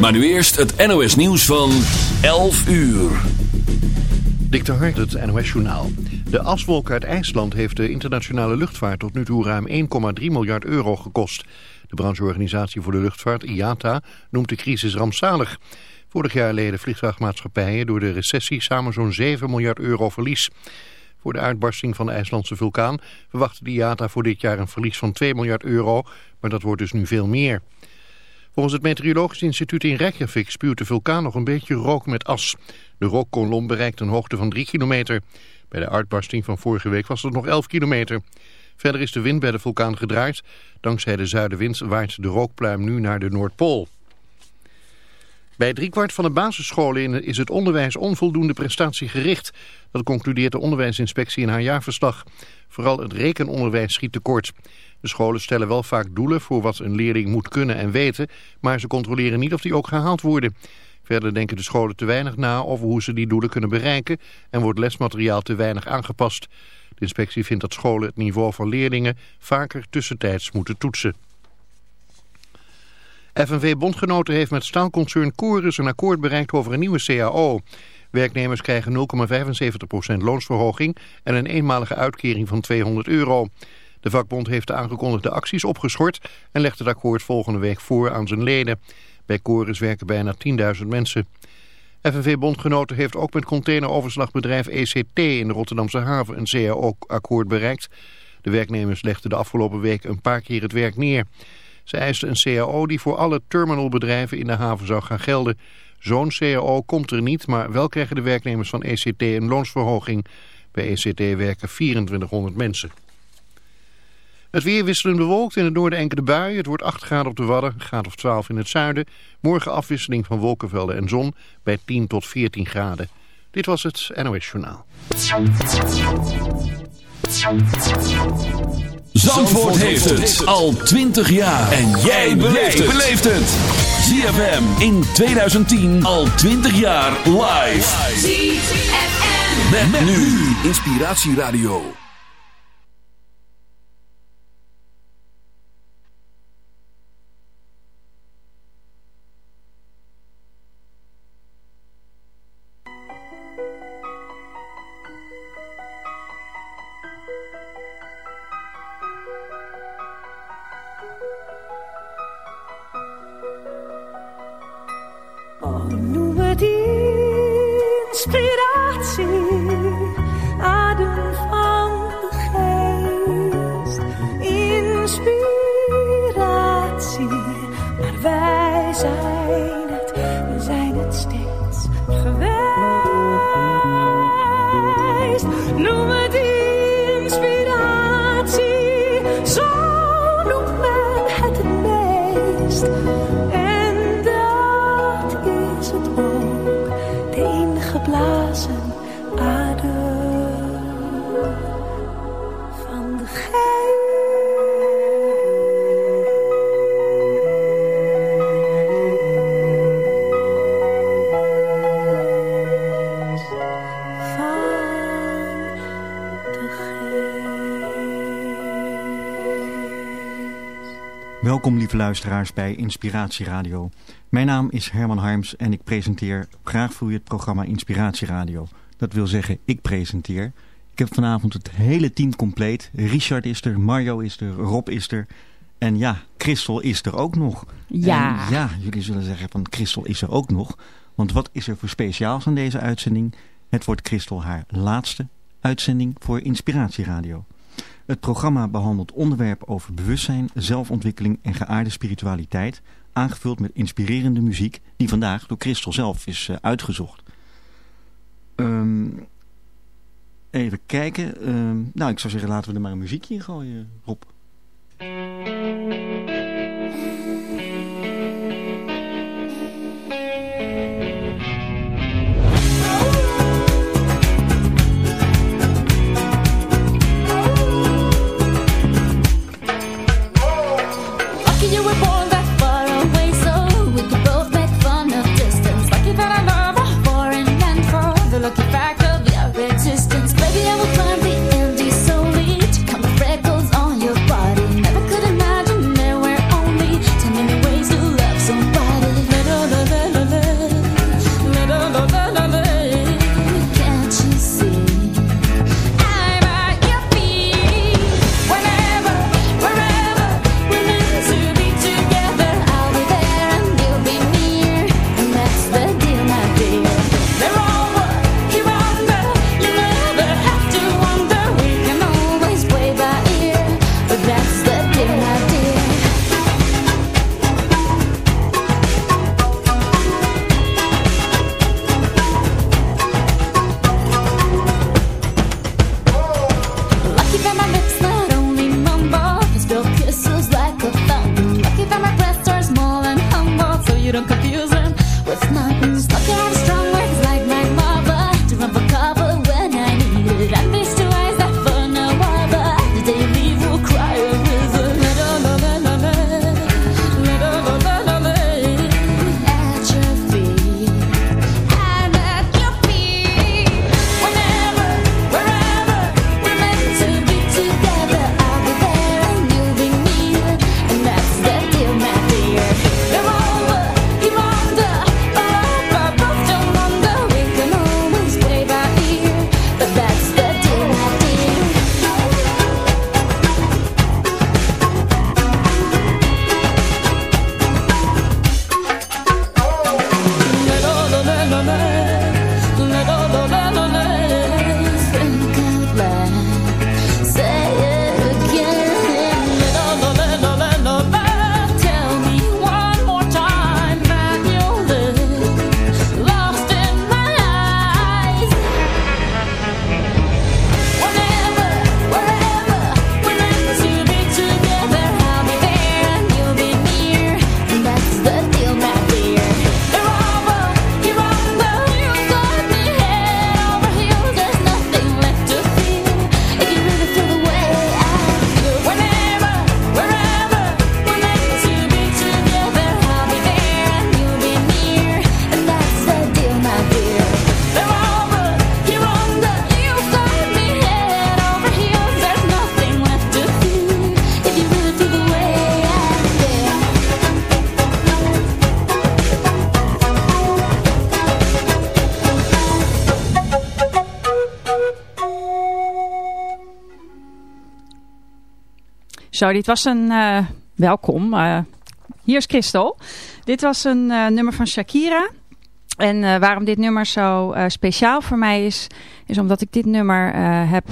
Maar nu eerst het NOS nieuws van 11 uur. Dik het NOS Journaal. De aswolk uit IJsland heeft de internationale luchtvaart tot nu toe ruim 1,3 miljard euro gekost. De brancheorganisatie voor de luchtvaart, IATA, noemt de crisis rampzalig. Vorig jaar leden vliegtuigmaatschappijen door de recessie samen zo'n 7 miljard euro verlies. Voor de uitbarsting van de IJslandse vulkaan verwacht de IATA voor dit jaar een verlies van 2 miljard euro, maar dat wordt dus nu veel meer. Volgens het Meteorologisch Instituut in Reykjavik spuwt de vulkaan nog een beetje rook met as. De rookkolom bereikt een hoogte van 3 kilometer. Bij de uitbarsting van vorige week was het nog 11 kilometer. Verder is de wind bij de vulkaan gedraaid. Dankzij de zuidenwind waait de rookpluim nu naar de Noordpool. Bij driekwart van de basisscholen is het onderwijs onvoldoende prestatiegericht. Dat concludeert de onderwijsinspectie in haar jaarverslag. Vooral het rekenonderwijs schiet tekort. De scholen stellen wel vaak doelen voor wat een leerling moet kunnen en weten, maar ze controleren niet of die ook gehaald worden. Verder denken de scholen te weinig na over hoe ze die doelen kunnen bereiken en wordt lesmateriaal te weinig aangepast. De inspectie vindt dat scholen het niveau van leerlingen vaker tussentijds moeten toetsen. FNV-bondgenoten heeft met staalconcern Corus een akkoord bereikt over een nieuwe CAO. Werknemers krijgen 0,75% loonsverhoging en een eenmalige uitkering van 200 euro. De vakbond heeft de aangekondigde acties opgeschort en legt het akkoord volgende week voor aan zijn leden. Bij Corus werken bijna 10.000 mensen. FNV-bondgenoten heeft ook met containeroverslagbedrijf ECT in de Rotterdamse haven een CAO-akkoord bereikt. De werknemers legden de afgelopen week een paar keer het werk neer. Ze eisten een CAO die voor alle terminalbedrijven in de haven zou gaan gelden. Zo'n CAO komt er niet, maar wel krijgen de werknemers van ECT een loonsverhoging. Bij ECT werken 2400 mensen. Het weer wisselend bewolkt in het noorden enkele buien. Het wordt 8 graden op de Wadden, graad of 12 in het zuiden. Morgen afwisseling van wolkenvelden en zon bij 10 tot 14 graden. Dit was het NOS Journaal. Zandvoort heeft het al 20 jaar. En jij beleeft het. ZFM in 2010 al 20 jaar live. ZFM. Met, nu Inspiratieradio. Luisteraars bij Inspiratie Radio. Mijn naam is Herman Harms en ik presenteer graag voor u het programma Inspiratie Radio. Dat wil zeggen, ik presenteer. Ik heb vanavond het hele team compleet. Richard is er, Mario is er, Rob is er. En ja, Christel is er ook nog. Ja. En ja, jullie zullen zeggen van Christel is er ook nog. Want wat is er voor speciaals aan deze uitzending? Het wordt Christel haar laatste uitzending voor Inspiratie Radio. Het programma behandelt onderwerpen over bewustzijn, zelfontwikkeling en geaarde spiritualiteit, aangevuld met inspirerende muziek die vandaag door Christel zelf is uh, uitgezocht. Um, even kijken. Um, nou, ik zou zeggen laten we er maar een muziekje in gooien, Rob. Zo, dit was een... Uh, welkom. Uh, hier is Christel. Dit was een uh, nummer van Shakira. En waarom dit nummer zo speciaal voor mij is... is omdat ik dit nummer heb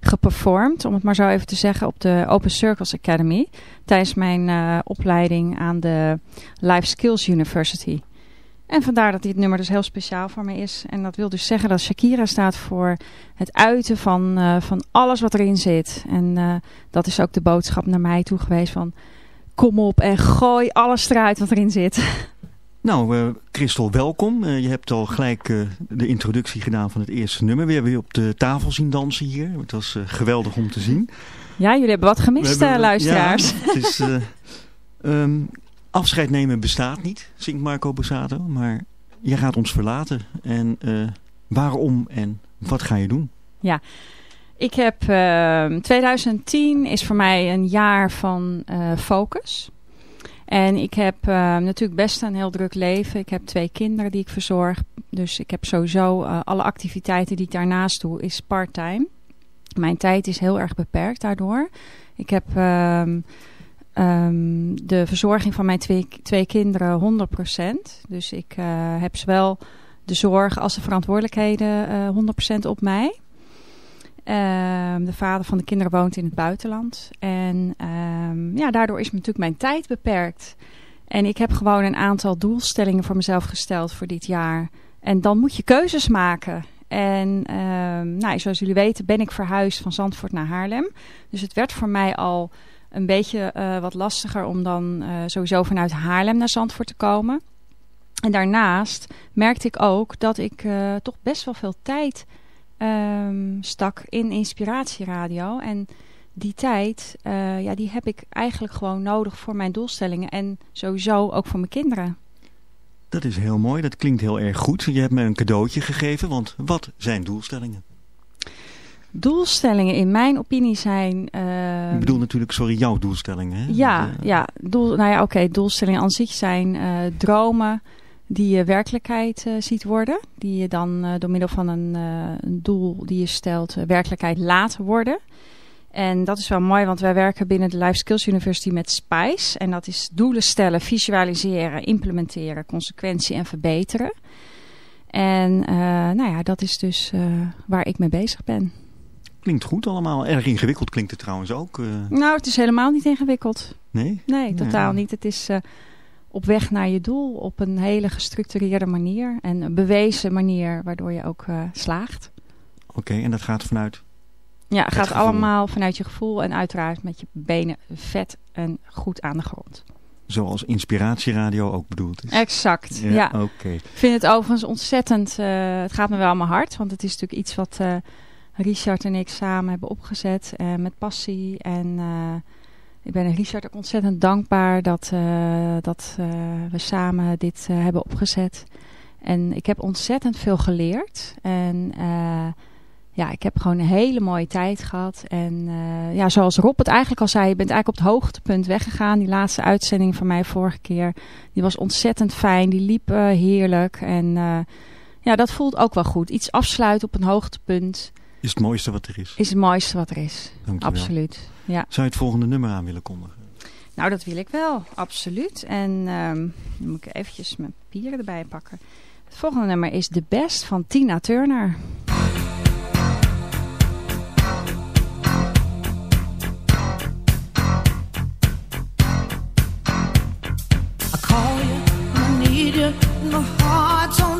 geperformed... om het maar zo even te zeggen... op de Open Circles Academy... tijdens mijn opleiding aan de Life Skills University... En vandaar dat dit nummer dus heel speciaal voor me is. En dat wil dus zeggen dat Shakira staat voor het uiten van, uh, van alles wat erin zit. En uh, dat is ook de boodschap naar mij toe geweest van... Kom op en gooi alles eruit wat erin zit. Nou, uh, Christel, welkom. je hebt al gelijk de introductie gedaan van het eerste nummer. We hebben je op de tafel zien dansen hier. Het was geweldig om te zien. Ja, jullie hebben wat gemist, hebben, luisteraars. Ja, het is... Um, Afscheid nemen bestaat niet, zingt Marco Borsato. Maar je gaat ons verlaten. En uh, waarom en wat ga je doen? Ja, ik heb... Uh, ehm, 2010 is voor mij een jaar van uh, focus. En ik heb uh, natuurlijk best een heel druk leven. Ik heb twee kinderen die ik verzorg. Dus ik heb sowieso alle activiteiten die ik daarnaast doe, is part-time. Mijn tijd is heel erg beperkt daardoor. Ik heb... Um, de verzorging van mijn twee, twee kinderen 100%. Dus ik uh, heb zowel de zorg als de verantwoordelijkheden uh, 100% op mij. Um, de vader van de kinderen woont in het buitenland. En um, ja, daardoor is natuurlijk mijn tijd beperkt. En ik heb gewoon een aantal doelstellingen voor mezelf gesteld voor dit jaar. En dan moet je keuzes maken. En nou, zoals jullie weten ben ik verhuisd van Zandvoort naar Haarlem. Dus het werd voor mij al een beetje uh, wat lastiger om dan uh, sowieso vanuit Haarlem naar Zandvoort te komen. En daarnaast merkte ik ook dat ik uh, toch best wel veel tijd um, stak in inspiratieradio. En die tijd, ja, die heb ik eigenlijk gewoon nodig voor mijn doelstellingen. En sowieso ook voor mijn kinderen. Dat is heel mooi, dat klinkt heel erg goed. Je hebt me een cadeautje gegeven, want wat zijn doelstellingen? Doelstellingen in mijn opinie zijn... Uh, ik bedoel natuurlijk, sorry, jouw doelstellingen. Hè? Ja, uh, ja, doel, nou ja, oké. doelstellingen aan zich zijn uh, dromen die je werkelijkheid uh, ziet worden. Die je dan door middel van een, een, doel die je stelt werkelijkheid laat worden. En dat is wel mooi, want wij werken binnen de Life Skills University met SPICE. En dat is doelen stellen, visualiseren, implementeren, consequentie en verbeteren. En nou ja, dat is dus waar ik mee bezig ben. Klinkt goed allemaal. Erg ingewikkeld klinkt het trouwens ook. Uh... Nou, het is helemaal niet ingewikkeld. Nee? Nee, totaal ja. niet. Het is uh, op weg naar je doel op een hele gestructureerde manier. En een bewezen manier waardoor je ook uh, slaagt. Oké, okay, en dat gaat vanuit? Ja, gaat gevoel. allemaal vanuit je gevoel en uiteraard met je benen vet en goed aan de grond. zoals inspiratieradio ook bedoeld is. Exact, ja. Oké. Ik vind het overigens ontzettend, uh, het gaat me wel aan mijn hart. Want het is natuurlijk iets wat uh, Richard en ik samen hebben opgezet uh, met passie. En ik ben Richard ook ontzettend dankbaar dat, dat we samen dit hebben opgezet. En ik heb ontzettend veel geleerd. En ja, ik heb gewoon een hele mooie tijd gehad. En ja, zoals Rob het eigenlijk al zei, je bent eigenlijk op het hoogtepunt weggegaan. Die laatste uitzending van mij vorige keer, die was ontzettend fijn. Die liep heerlijk. En ja, dat voelt ook wel goed. Iets afsluiten op een hoogtepunt. Is het mooiste wat er is. Is het mooiste wat er is. Dankjewel. Absoluut. Ja. Zou je het volgende nummer aan willen kondigen? Nou, dat wil ik wel. Absoluut. En um, dan moet ik eventjes mijn papieren erbij pakken. Het volgende nummer is The Best van Tina Turner. my heart's on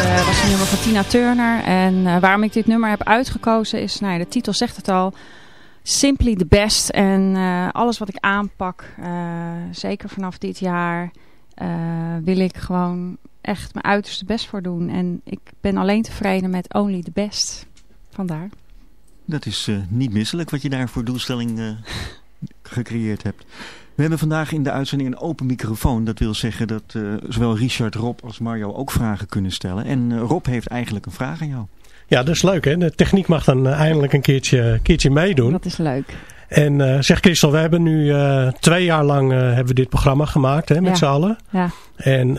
is een nummer van Tina Turner. En uh, waarom ik dit nummer heb uitgekozen is, nou ja, de titel zegt het al, Simply the Best. En uh, alles wat ik aanpak, uh, zeker vanaf dit jaar, wil ik gewoon echt mijn uiterste best voor doen. En ik ben alleen tevreden met Only the Best. Vandaar. Dat is niet misselijk wat je daar voor doelstelling gecreëerd hebt. We hebben vandaag in de uitzending een open microfoon. Dat wil zeggen dat uh, zowel Richard, Rob als Mario ook vragen kunnen stellen. En uh, Rob heeft eigenlijk een vraag aan jou. Ja, dat is leuk hè. De techniek mag dan uh, eindelijk een keertje, keertje meedoen. Dat is leuk. En zeg Christel, we hebben nu twee jaar lang hebben we dit programma gemaakt hè, met ja. z'n allen. Ja. En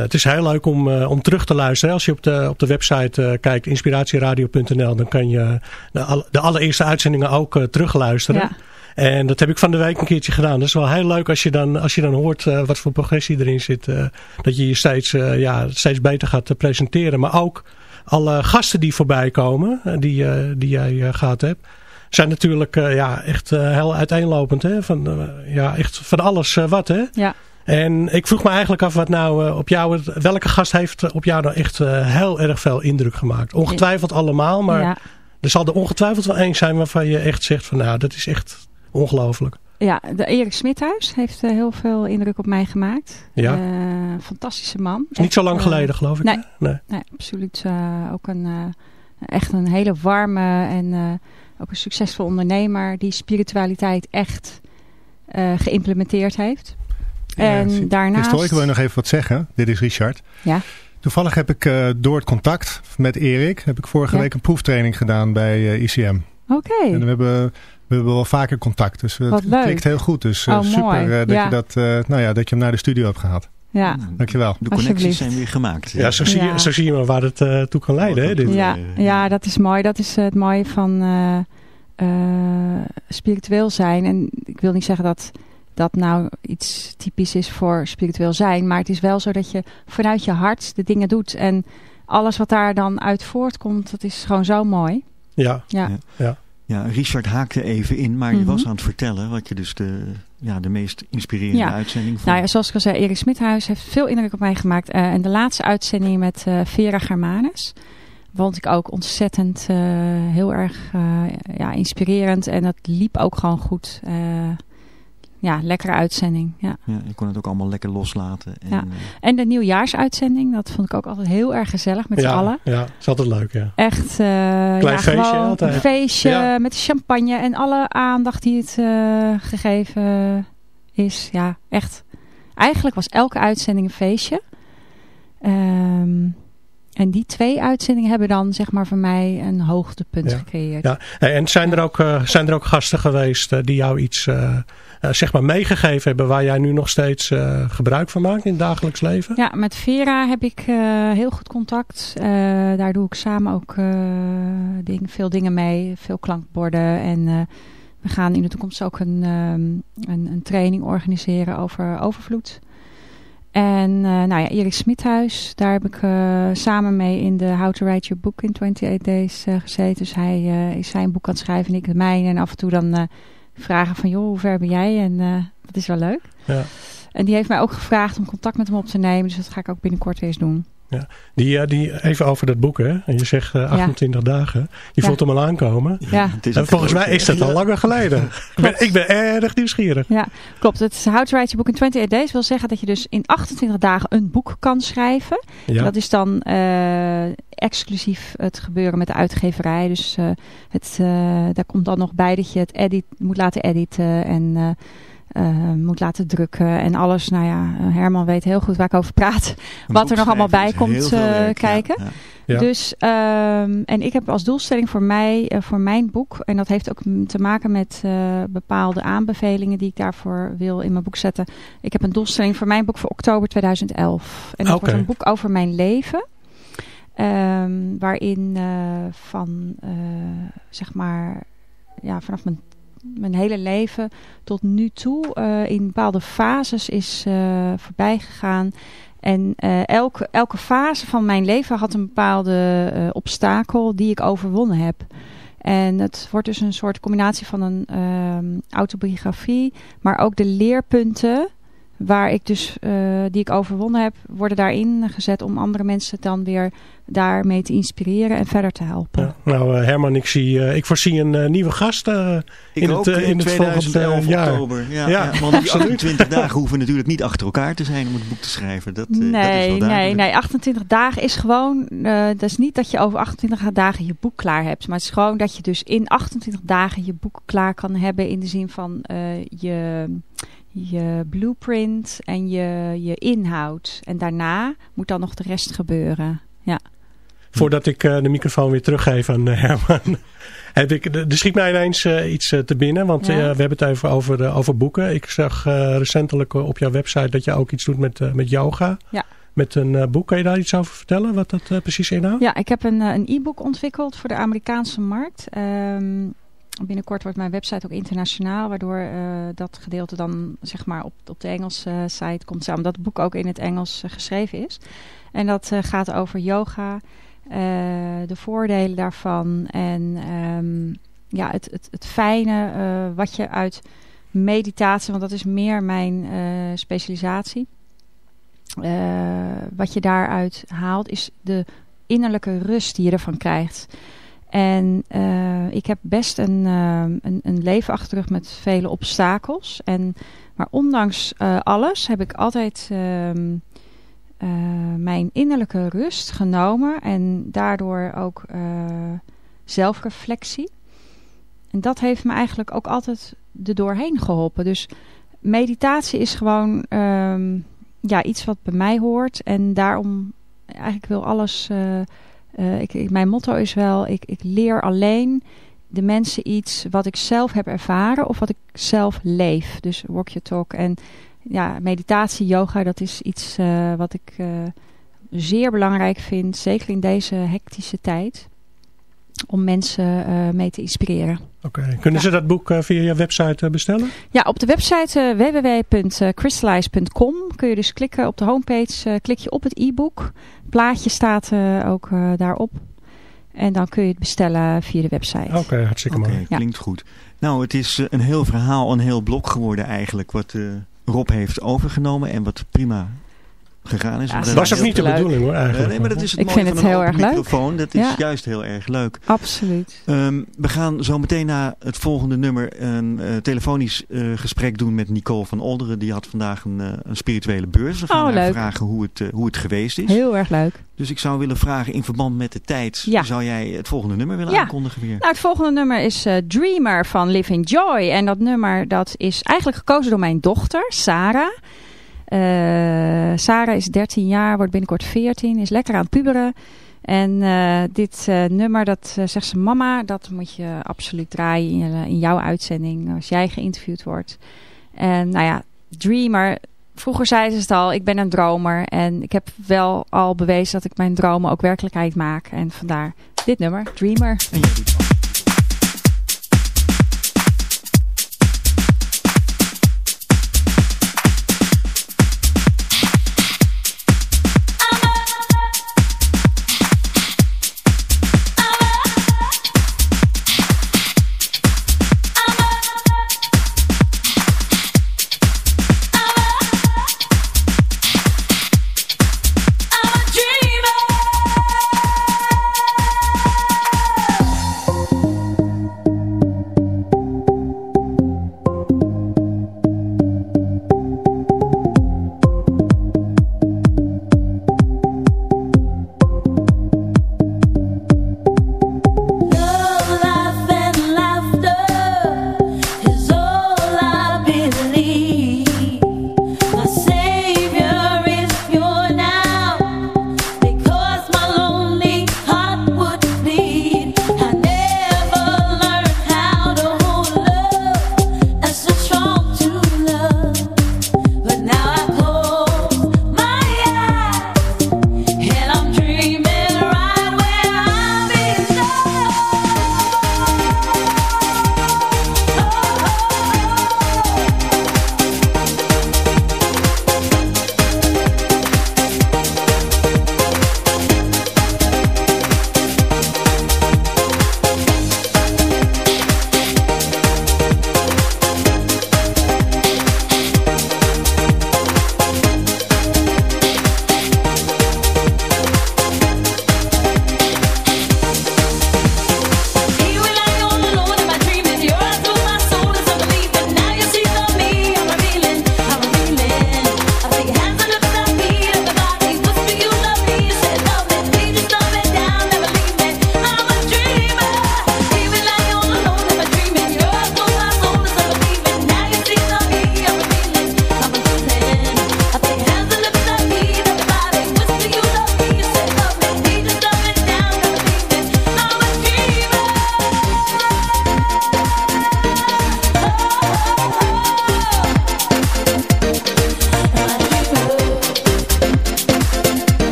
het is heel leuk om, om terug te luisteren. Als je op de, op de website kijkt, inspiratieradio.nl, dan kan je de, de allereerste uitzendingen ook terugluisteren. Ja. En dat heb ik van de week een keertje gedaan. Dat is wel heel leuk als je dan, als je dan hoort uh, wat voor progressie erin zit. Uh, dat je je steeds, uh, ja, steeds beter gaat presenteren. Maar ook alle gasten die voorbij komen, die, die jij gehad hebt. Zijn natuurlijk ja, echt heel uiteenlopend. Hè? Van, ja, echt van alles wat. Hè? Ja. En ik vroeg me eigenlijk af wat nou op jou, welke gast heeft op jou nou echt heel erg veel indruk gemaakt. Ongetwijfeld allemaal, maar ja. er zal er ongetwijfeld wel één zijn waarvan je echt zegt van nou, dat is echt Ongelooflijk. Ja, de Erik Smithuis heeft uh, heel veel indruk op mij gemaakt. Ja. Uh, fantastische man. Is niet zo lang geleden, geloof ik. Nee, nee. nee absoluut. Uh, ook een, echt een hele warme en ook een succesvol ondernemer die spiritualiteit echt geïmplementeerd heeft. en ja, daarnaast... Ik wil nog even wat zeggen. Dit is Richard. Ja. Toevallig heb ik door het contact met Erik, heb ik vorige Ja. week een proeftraining gedaan bij ICM. Oké. En we hebben, we hebben wel vaker contact, dus het Wat leuk. klikt heel goed. Dus uh, Oh, super uh, dat, Ja. je dat, uh, nou ja, dat je hem naar de studio hebt gehaald. Ja. Dankjewel. De connecties zijn weer gemaakt. Ja, zo zie, Ja. Je, zo zie je maar waar het uh, toe kan leiden. Hè, dit. Ja, Eh, ja, dat is mooi. Dat is het mooie van eh, eh, spiritueel zijn. En ik wil niet zeggen dat dat nou iets typisch is voor spiritueel zijn. Maar het is wel zo dat je vanuit je hart de dingen doet. En alles wat daar dan uit voortkomt, dat is gewoon zo mooi. Ja, Ja, Ja. Ja, Richard haakte even in, maar je Mhm. was aan het vertellen wat je dus de, ja, de meest inspirerende Ja. uitzending vond. nou ja, zoals ik al zei, Erik Smithuis heeft veel indruk op mij gemaakt. Eh, en de laatste uitzending met eh, Vera Germanes vond ik ook ontzettend eh, heel erg ja, inspirerend. En dat liep ook gewoon goed. Ja, lekkere uitzending. Ja. Ja, je kon het ook allemaal lekker loslaten. En, Ja. eh, En de nieuwjaarsuitzending, dat vond ik ook altijd heel erg gezellig met z'n ja, allen. ja, is altijd leuk, ja. Echt eh ja, feestje gewoon altijd. een feestje Ja. met champagne en alle aandacht die het eh, gegeven is. Ja, echt. Eigenlijk was elke uitzending een feestje. Ehm, en die twee uitzendingen hebben dan zeg maar voor mij een hoogtepunt Ja. gecreëerd. Ja. En zijn er, ook, eh, zijn er ook gasten geweest eh, die jou iets eh, zeg maar meegegeven hebben waar jij nu nog steeds gebruik van maakt in het dagelijks leven? Ja, met Vera heb ik heel goed contact. Daar doe ik samen ook ding, veel dingen mee. Veel klankborden. En we gaan in de toekomst ook een, ehm, een, een training organiseren over overvloed. En eh, nou ja, Erik Smithuis, daar heb ik eh, samen mee in de How to Write Your Book in 28 Days eh, gezeten. Dus hij is zijn boek aan het schrijven en ik de mijne. En af en toe dan vragen van, joh, hoe ver ben jij? En dat is wel leuk. Ja. En die heeft mij ook gevraagd om contact met hem op te nemen. Dus dat ga ik ook binnenkort eens doen. Die, eh, die, even over dat boek, hè. En je zegt eh, 28 dagen. Je Ja. voelt hem al aankomen. Ja. het is En volgens mij is dat al langer geleden. ik, ben, ik ben erg nieuwsgierig. Ja, klopt. Het is How to Write Your Book in 28 Days wil zeggen dat je dus in 28 dagen een boek kan schrijven. Ja. Dat is dan eh, exclusief het gebeuren met de uitgeverij. Dus eh, het, eh, daar komt dan nog bij dat je het edit, moet laten editen en eh, eh, moet laten drukken en alles. Nou ja, eh, Herman weet heel goed waar ik over praat. Een wat er nog allemaal bij komt, eh, werk, kijken. ja. Ja. Dus, ehm, en ik heb als doelstelling voor mij, voor mijn boek, en dat heeft ook te maken met eh, bepaalde aanbevelingen die ik daarvoor wil in mijn boek zetten. Ik heb een doelstelling voor mijn boek voor oktober 2011. En dat wordt een boek over mijn leven. ehm, waarin eh, van, eh, zeg maar, ja, vanaf mijn, mijn hele leven tot nu toe eh, in bepaalde fases is eh, voorbij gegaan. En eh, elke, elke fase van mijn leven had een bepaalde obstakel die ik overwonnen heb. En het wordt dus een soort combinatie van een ehm, autobiografie, maar ook de leerpunten waar ik dus, die ik overwonnen heb, worden daarin gezet om andere mensen dan weer daarmee te inspireren en verder te helpen. nou Herman, ik, zie, ik voorzie een nieuwe gast in, het, in het volgende jaar. oktober. Ja, ja. ja want die 28 dagen hoeven natuurlijk niet achter elkaar te zijn om het boek te schrijven. Dat, nee, dat is wel nee, nee, 28 dagen is gewoon, dat is niet dat je over 28 dagen je boek klaar hebt. Maar het is gewoon dat je dus in 28 dagen je boek klaar kan hebben in de zin van je je blueprint en je, je inhoud. En daarna moet dan nog de rest gebeuren. Ja. Voordat ik uh, de microfoon weer teruggeef aan uh, Herman. heb ik, er schiet mij ineens uh, iets te binnen. Want ja. we hebben het even over, over boeken. Ik zag recentelijk op jouw website dat je ook iets doet met, met yoga. Ja. Met een boek. Kan je daar iets over vertellen? Wat dat precies inhoudt? Ja, ik heb een, een e-book ontwikkeld voor de Amerikaanse markt. Um, binnenkort wordt mijn website ook internationaal, waardoor uh, dat gedeelte dan zeg maar op, op de Engelse uh, site komt samen. Dat het boek ook in het Engels uh, geschreven is. En dat gaat over yoga, de voordelen daarvan en um, ja, het, het, het fijne wat je uit meditatie, want dat is meer mijn specialisatie. wat je daaruit haalt is de innerlijke rust die je ervan krijgt. En uh, ik heb best een, uh, een, een, leven achter met vele obstakels. En, maar ondanks uh, alles heb ik altijd ehm, mijn innerlijke rust genomen. En daardoor ook zelfreflectie. En dat heeft me eigenlijk ook altijd er doorheen geholpen. Dus meditatie is gewoon um, ja, iets wat bij mij hoort. En daarom eigenlijk wil alles uh, ik, mijn motto is wel, ik, ik leer alleen de mensen iets wat ik zelf heb ervaren of wat ik zelf leef. Dus walk your talk. En ja, meditatie, yoga, dat is iets uh, wat ik uh, zeer belangrijk vind. Zeker in deze hectische tijd. Om mensen mee te inspireren. Oké, kunnen ja. ze dat boek via je website bestellen? Ja, op de website www.crystallize.com kun je dus klikken op de homepage. klik je op het e-book plaatje staat ook daarop. En dan kun je het bestellen via de website. Oké, okay, hartstikke okay, mooi. Klinkt goed. Nou, het is een heel verhaal, een heel blok geworden eigenlijk. Wat Rob heeft overgenomen en wat prima gegaan is. Ja, dat was ook niet de bedoeling hoor eigenlijk. nee, maar dat is het ik mooie vind van het heel erg microfoon. Leuk. Dat is ja. juist heel erg leuk. Absoluut. Um, we gaan zo meteen na het volgende nummer een uh, telefonisch uh, gesprek doen met Nicole van Olderen. Die had vandaag een, uh, een spirituele beurs. We gaan oh, haar vragen hoe het, hoe het geweest is. Heel erg leuk. Dus ik zou willen vragen in verband met de tijd. Ja. Zou jij het volgende nummer willen ja. aankondigen weer? Nou, het volgende nummer is Dreamer van Living Joy. En dat nummer dat is eigenlijk gekozen door mijn dochter, Sarah. Uh, Sarah is 13 jaar, wordt binnenkort 14, is lekker aan het puberen. En uh, dit uh, nummer, dat zegt ze, mama, dat moet je absoluut draaien in, in, jouw uitzending als jij geïnterviewd wordt. En nou ja, Dreamer, vroeger zei ze het al, ik ben een dromer. En ik heb wel al bewezen dat ik mijn dromen ook werkelijkheid maak. En vandaar dit nummer, Dreamer.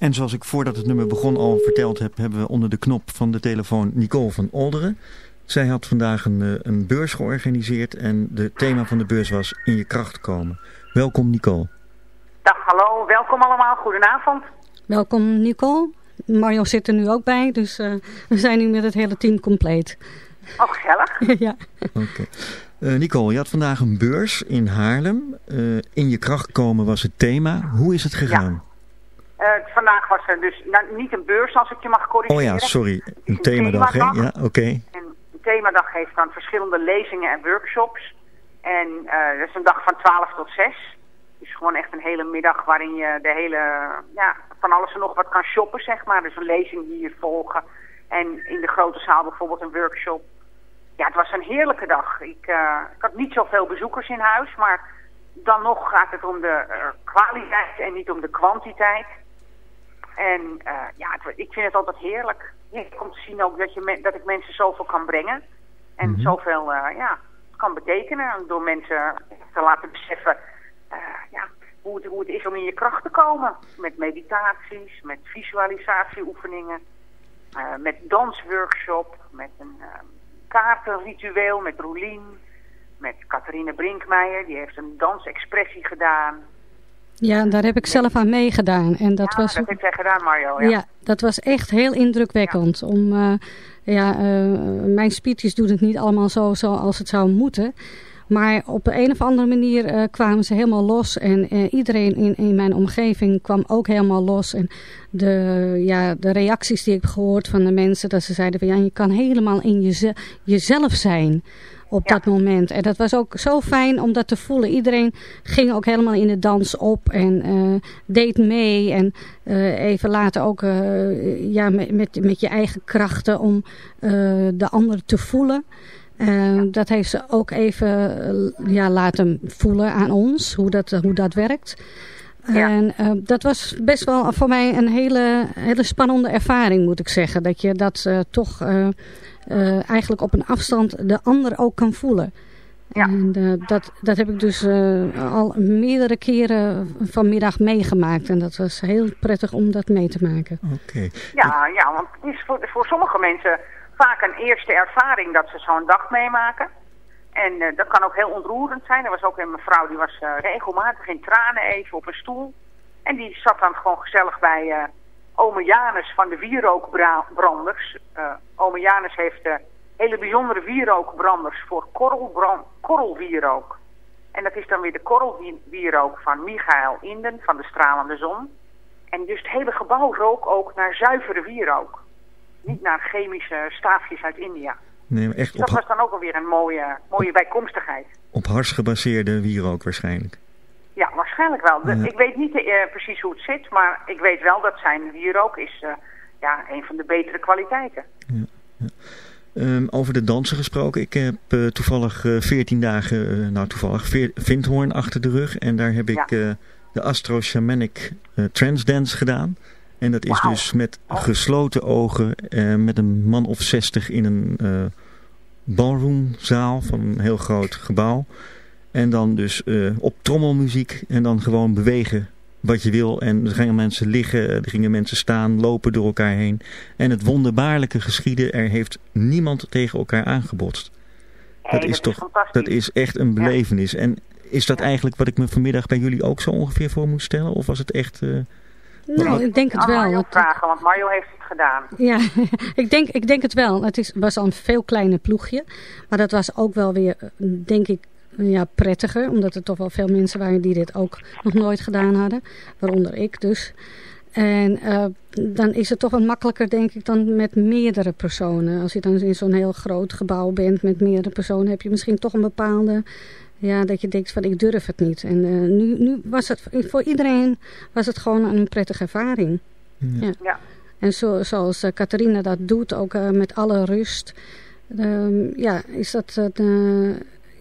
En zoals ik voordat het nummer begon al verteld heb, hebben we onder de knop van de telefoon Nicole van Olderen. Zij had vandaag een, eh, een beurs georganiseerd en het thema van de beurs was in je kracht komen. Welkom Nicole. Dag, hallo. Welkom allemaal. Goedenavond. Welkom Nicole. Mario zit er nu ook bij, dus uh, we zijn nu met het hele team compleet. Oh, gezellig. ja. Oké. Uh, Nicole, je had vandaag een beurs in Haarlem. Uh, in je kracht komen was het thema. Hoe is het gegaan? Ja. Vandaag was er dus nou, niet een beurs, als ik je mag corrigeren. Oh ja, sorry. Een, themadag, hè? Ja, oké. Okay. En een themadag heeft dan verschillende lezingen en workshops. En dat is een dag van 12 tot 6. Dus gewoon echt een hele middag waarin je de hele, ja, van alles en nog wat kan shoppen, zeg maar. Dus een lezing hier volgen. En in de grote zaal bijvoorbeeld een workshop. Ja, het was een heerlijke dag. Ik, uh, ik had niet zoveel bezoekers in huis, maar dan nog gaat het om de uh, kwaliteit en niet om de kwantiteit. En uh, ja, ik vind het altijd heerlijk. Om te zien ook dat, je dat ik mensen zoveel kan brengen. En mm -hmm. zoveel ja, kan betekenen door mensen te laten beseffen ja, hoe, het, hoe het is om in je kracht te komen. Met meditaties, met visualisatieoefeningen, met dansworkshop, met een kaartenritueel met Roelien, met Catharine Brinkmeijer. Die heeft een dansexpressie gedaan. Ja, daar heb ik zelf aan meegedaan. En dat ja, was, dat heb jij gedaan Mario. Ja. ja, dat was echt heel indrukwekkend. Ja. Om, uh, ja, uh, mijn speeches doen het niet allemaal zo zoals het zou moeten. Maar op een of andere manier uh, kwamen ze helemaal los. En uh, iedereen in, in mijn omgeving kwam ook helemaal los. En de, ja, de reacties die ik heb gehoord van de mensen. Dat ze zeiden van ja, je kan helemaal in jeze jezelf zijn op ja. dat moment. En dat was ook zo fijn om dat te voelen. Iedereen ging ook helemaal in de dans op en uh, deed mee. En uh, even later ook uh, ja, met, met, met je eigen krachten om de anderen te voelen. Dat heeft ze ook even ja, laten voelen aan ons, hoe dat, hoe dat werkt. Ja. En uh, dat was best wel voor mij een hele, hele spannende ervaring, moet ik zeggen. Dat je dat toch eigenlijk op een afstand de ander ook kan voelen. Ja. En dat, dat heb ik dus al meerdere keren vanmiddag meegemaakt. En dat was heel prettig om dat mee te maken. Oké. Okay. Ja, ja, want het is voor, voor sommige mensen vaak een eerste ervaring dat ze zo'n dag meemaken. En uh, dat kan ook heel ontroerend zijn. Er was ook een mevrouw die was uh, regelmatig in tranen even op een stoel. En die zat dan gewoon gezellig bij uh, ome Janus van de wierookbranders. ome Janus heeft hele bijzondere wierookbranders voor korrelwierook. En dat is dan weer de korrelwierook van Michael Inden van de Stralende Zon. En dus het hele gebouw rook ook naar zuivere wierook niet naar chemische staafjes uit India. Nee, maar echt dus dat op was dan ook alweer een mooie, mooie bijkomstigheid. Op hars gebaseerde wierook waarschijnlijk. Ja, waarschijnlijk wel. De, ja. Ik weet niet uh, precies hoe het zit, maar ik weet wel dat zijn wierook is uh, ja, een van de betere kwaliteiten. Ja, ja. Um, over de dansen gesproken. Ik heb uh, toevallig 14 dagen, nou toevallig, Vindhoorn achter de rug. En daar heb ik de Astro Shamanic Trance Dance gedaan. En dat is wow. dus met gesloten ogen, uh, met een man of zestig in een ballroomzaal van een heel groot gebouw. En dan dus uh, op trommelmuziek en dan gewoon bewegen wat je wil. En er gingen mensen liggen, er gingen mensen staan, lopen door elkaar heen. En het wonderbaarlijke geschieden, er heeft niemand tegen elkaar aangebotst. Hey, dat, dat, is toch, is dat is echt een belevenis. Ja. En is dat eigenlijk wat ik me vanmiddag bij jullie ook zo ongeveer voor moest stellen? Of was het echt... Uh, nou, ik denk het wel. Mario vragen, want Mario heeft het gedaan. Ja, ik denk, ik denk het wel. Het is, was al een veel kleiner ploegje. Maar dat was ook wel weer, denk ik, ja, prettiger. Omdat er toch wel veel mensen waren die dit ook nog nooit gedaan hadden. Waaronder ik dus. En uh, dan is het toch wat makkelijker, denk ik, dan met meerdere personen. Als je dan in zo'n heel groot gebouw bent met meerdere personen... heb je misschien toch een bepaalde ja, dat je denkt van ik durf het niet. En uh, nu, nu was het voor iedereen was het gewoon een prettige ervaring. Ja. ja. ja. En zo, zoals uh, Catharina dat doet, ook uh, met alle rust. ja, is dat...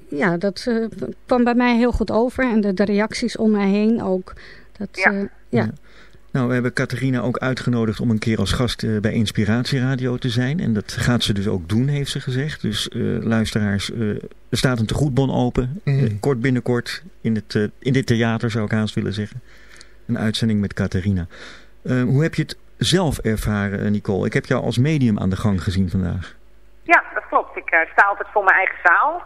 ja, dat kwam bij mij heel goed over. En de, de reacties om mij heen ook. Dat, ja. ja. ja. Nou, we hebben Catharina ook uitgenodigd om een keer als gast uh, bij Inspiratieradio te zijn. En dat gaat ze dus ook doen, heeft ze gezegd. Dus uh, luisteraars, uh, er staat een tegoedbon open. Mm. kort binnenkort in, het, in dit theater zou ik haast willen zeggen. Een uitzending met Catharina. hoe heb je het zelf ervaren, Nicole? Ik heb jou als medium aan de gang gezien vandaag. Ja, dat klopt. Ik uh, sta altijd voor mijn eigen zaal.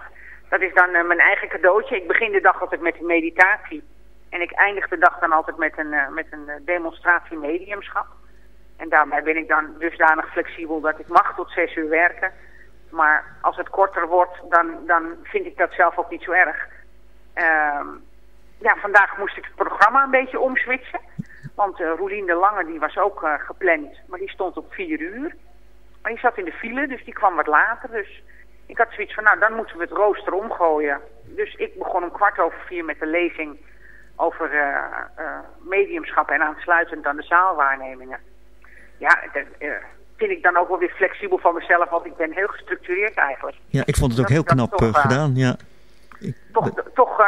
Dat is dan uh, mijn eigen cadeautje. Ik begin de dag altijd met een meditatie. En ik eindig de dag dan altijd met een, uh, met een demonstratie mediumschap. En daarbij ben ik dan dusdanig flexibel dat ik mag tot zes uur werken. Maar als het korter wordt, dan, dan vind ik dat zelf ook niet zo erg. Ehm, ja, vandaag moest ik het programma een beetje omswitchen. Want uh, de Lange die was ook gepland, maar die stond op vier uur. Maar die zat in de file, dus die kwam wat later. Dus ik had zoiets van, nou dan moeten we het rooster omgooien. Dus ik begon om kwart over vier met de lezing over uh, mediumschap en aansluitend aan de zaalwaarnemingen. Ja, dat vind ik dan ook wel weer flexibel van mezelf, want ik ben heel gestructureerd eigenlijk. Ja, ik vond het ook heel knap toch, gedaan, ja. Ik, toch toch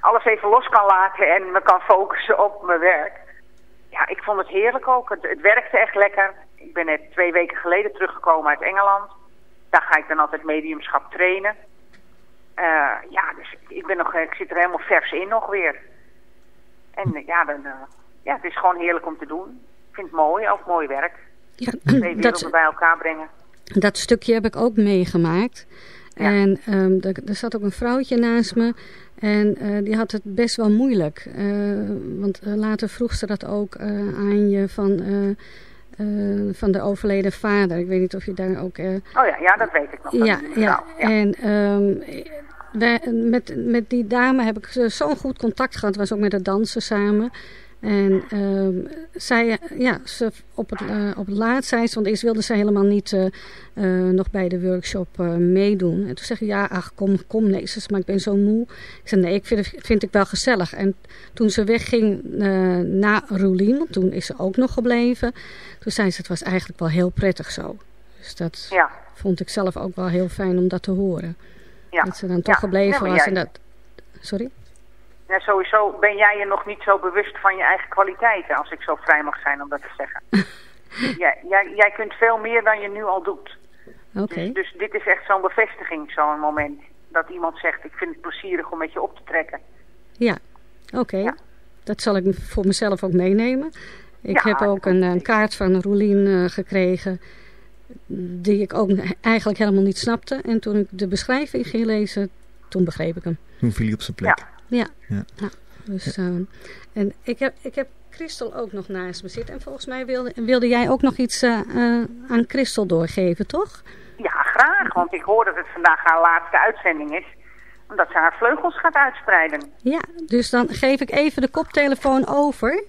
alles even los kan laten en me kan focussen op mijn werk. Ja, ik vond het heerlijk ook. Het, het werkte echt lekker. Ik ben net twee weken geleden teruggekomen uit Engeland. Daar ga ik dan altijd mediumschap trainen. Uh, ja, dus ik, ben nog, ik zit er helemaal vers in nog weer. En ja, dan, uh, ja, het is gewoon heerlijk om te doen. Ik vind het mooi, ook mooi werk. Ja, Twee werelden bij elkaar brengen. Dat stukje heb ik ook meegemaakt. Ja. En um, er, er zat ook een vrouwtje naast me. En uh, die had het best wel moeilijk. Uh, want later vroeg ze dat ook aan je van, van de overleden vader. Ik weet niet of je daar ook... oh ja, ja, dat weet ik nog. Ja, ja. ja. en um, wij, met, met die dame heb ik zo'n goed contact gehad. was ook met het dansen samen. En uh, zij, ja, ze op het, uh, op het laatst zei ze, want eerst wilde ze helemaal niet uh, uh, nog bij de workshop meedoen. En toen zeg ik, ja, ach, kom, kom, nee, ze maar ik ben zo moe. Ik zei, nee, ik vind, vind ik wel gezellig. En toen ze wegging na Roelien, want toen is ze ook nog gebleven. Toen zei ze, het was eigenlijk wel heel prettig zo. Dus dat ja. vond ik zelf ook wel heel fijn om dat te horen. Ja. Dat ze dan toch ja. gebleven was. En dat, sorry? Ja, sowieso ben jij je nog niet zo bewust van je eigen kwaliteiten, als ik zo vrij mag zijn om dat te zeggen. jij, jij, jij kunt veel meer dan je nu al doet. Okay. Dus, dus, dit is echt zo'n bevestiging, zo'n moment. Dat iemand zegt, ik vind het plezierig om met je op te trekken. Ja, oké. Okay. Ja. Dat zal ik voor mezelf ook meenemen. Ik ja, heb ook een, een, kaart van Roelien uh, gekregen die ik ook eigenlijk helemaal niet snapte. En toen ik de beschrijving ging lezen, toen begreep ik hem. Toen viel hij op zijn plek. Ja. Ja. ja. ja. Dus, uh, en ik heb, ik heb Christel ook nog naast me zitten. En volgens mij wilde, wilde jij ook nog iets uh, uh, aan Christel doorgeven, toch? Ja, graag. Want ik hoor dat het vandaag haar laatste uitzending is. Omdat ze haar vleugels gaat uitspreiden. Ja, dus dan geef ik even de koptelefoon over.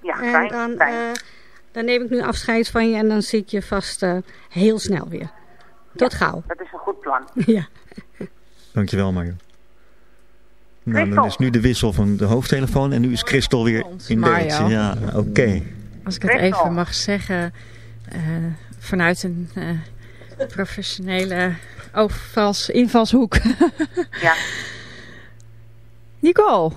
Ja, fijn. En dan, fijn. dan neem ik nu afscheid van je en dan zie ik je vast heel snel weer. Tot ja, gauw. Dat is een goed plan. Ja. Dankjewel, Mario. Nou, dan is nu de wissel van de hoofdtelefoon en nu is Christel weer in beeld. Ja, oké. Okay. Als ik het even mag zeggen, uh, vanuit een uh, professionele overvals, invalshoek. ja. Nicole.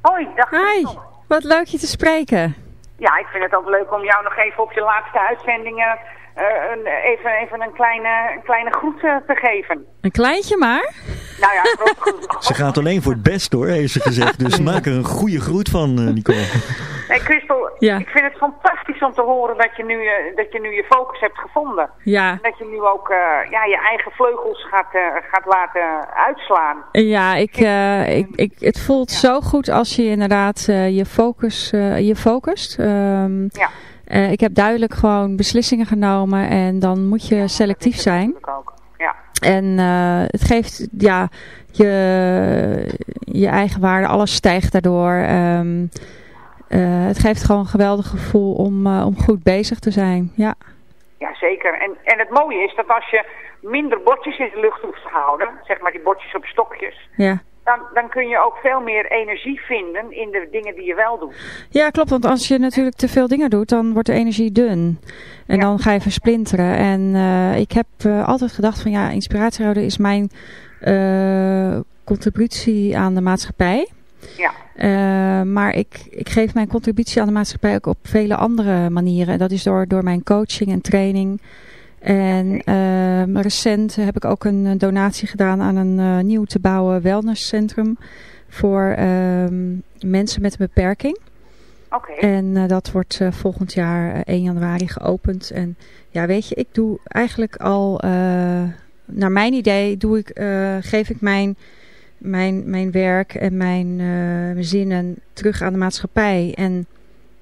Hoi, dag. Hi, wat leuk je te spreken. Ja, ik vind het ook leuk om jou nog even op je laatste uitzendingen een, even, even een kleine, een kleine groet uh, te geven. Een kleintje maar? Nou ja, Ze gaat alleen voor het best hoor, heeft ze gezegd. Dus maak er een goede groet van, uh, Nicole. Nee, Christel, ja. ik vind het fantastisch om te horen dat je nu, dat je, nu je focus hebt gevonden. Ja. En dat je nu ook ja, je eigen vleugels gaat, gaat laten uitslaan. Ja, ik, ik, ik, het voelt ja. zo goed als je inderdaad je focus je focust. Um, ja. Uh, ik heb duidelijk gewoon beslissingen genomen en dan moet je selectief zijn. Ja. En uh, het geeft ja, je, je eigen waarde, alles stijgt daardoor. Um, uh, het geeft gewoon een geweldig gevoel om, om goed bezig te zijn. Ja, ja zeker. En, en het mooie is dat als je minder bordjes in de lucht hoeft te houden, zeg maar die bordjes op stokjes, ja dan, dan kun je ook veel meer energie vinden in de dingen die je wel doet. Ja, klopt. Want als je natuurlijk te veel dingen doet, dan wordt de energie dun. En ja. dan ga je versplinteren. En uh, ik heb uh, altijd gedacht van ja, inspiratieradio is mijn uh, contributie aan de maatschappij. Ja. maar ik, ik geef mijn contributie aan de maatschappij ook op vele andere manieren. En dat is door, door mijn coaching en training... En uh, recent heb ik ook een donatie gedaan aan een uh, nieuw te bouwen wellnesscentrum voor uh, mensen met een beperking. Oké. En dat wordt volgend jaar 1 januari geopend. En ja, weet je, ik doe eigenlijk al, naar mijn idee, doe ik, geef ik mijn mijn, mijn werk en mijn uh, zinnen terug aan de maatschappij. En